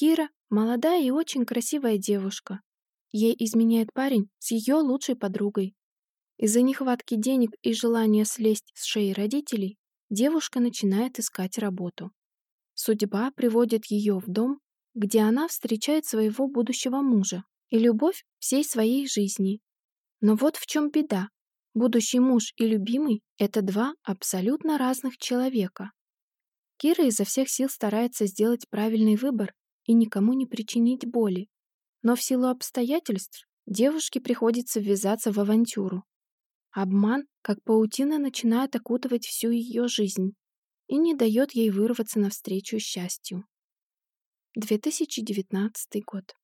Кира – молодая и очень красивая девушка. Ей изменяет парень с ее лучшей подругой. Из-за нехватки денег и желания слезть с шеи родителей девушка начинает искать работу. Судьба приводит ее в дом, где она встречает своего будущего мужа и любовь всей своей жизни. Но вот в чем беда. Будущий муж и любимый – это два абсолютно разных человека. Кира изо всех сил старается сделать правильный выбор и никому не причинить боли. Но в силу обстоятельств девушке приходится ввязаться в авантюру. Обман, как паутина, начинает окутывать всю ее жизнь и не дает ей вырваться навстречу счастью. 2019 год.